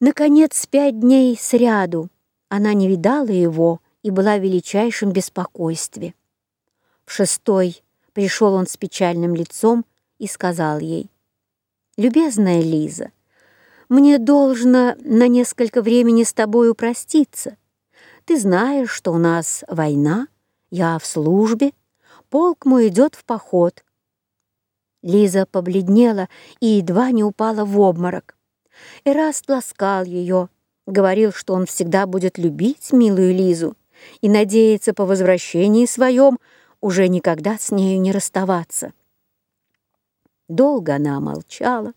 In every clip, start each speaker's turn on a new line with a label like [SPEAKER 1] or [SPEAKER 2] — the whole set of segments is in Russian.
[SPEAKER 1] Наконец, пять дней сряду она не видала его и была в величайшем беспокойстве. В шестой пришел он с печальным лицом и сказал ей, «Любезная Лиза, мне должно на несколько времени с тобою проститься. Ты знаешь, что у нас война, я в службе, полк мой идет в поход». Лиза побледнела и едва не упала в обморок. Эраст ласкал ее, говорил, что он всегда будет любить милую Лизу и надеется по возвращении своем уже никогда с нею не расставаться. Долго она молчала,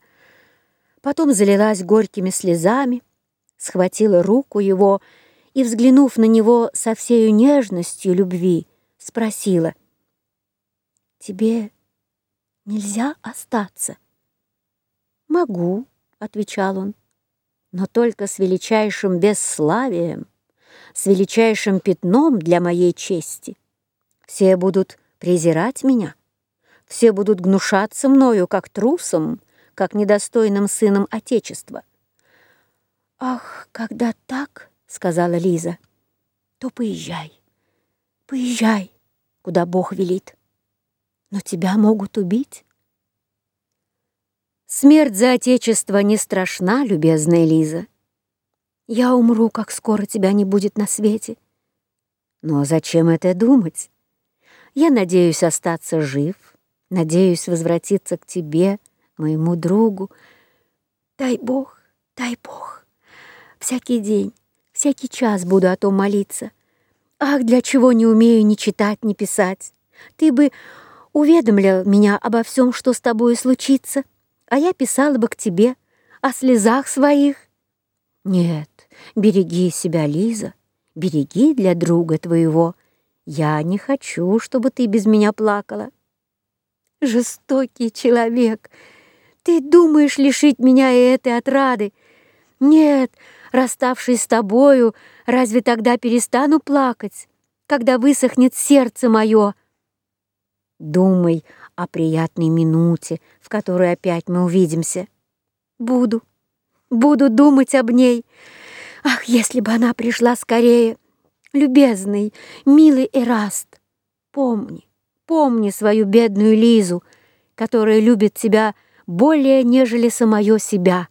[SPEAKER 1] потом залилась горькими слезами, схватила руку его и, взглянув на него со всею нежностью любви, спросила, «Тебе нельзя остаться?» «Могу», — отвечал он, «но только с величайшим бесславием, с величайшим пятном для моей чести». Все будут презирать меня, все будут гнушаться мною, как трусом, как недостойным сыном Отечества. «Ах, когда так, — сказала Лиза, — то поезжай, поезжай, куда Бог велит. Но тебя могут убить». Смерть за Отечество не страшна, любезная Лиза. Я умру, как скоро тебя не будет на свете. Но зачем это думать? Я надеюсь остаться жив, надеюсь возвратиться к тебе, моему другу. Дай Бог, дай Бог. Всякий день, всякий час буду о том молиться. Ах, для чего не умею ни читать, ни писать. Ты бы уведомлял меня обо всем, что с тобой случится, а я писала бы к тебе о слезах своих. Нет, береги себя, Лиза, береги для друга твоего — я не хочу, чтобы ты без меня плакала. Жестокий человек, ты думаешь лишить меня этой отрады? Нет, расставшись с тобою, разве тогда перестану плакать, когда высохнет сердце мое? Думай о приятной минуте, в которой опять мы увидимся. Буду, буду думать об ней. Ах, если бы она пришла скорее! любезный, милый Эраст, помни, помни свою бедную Лизу, которая любит тебя более, нежели самое себя».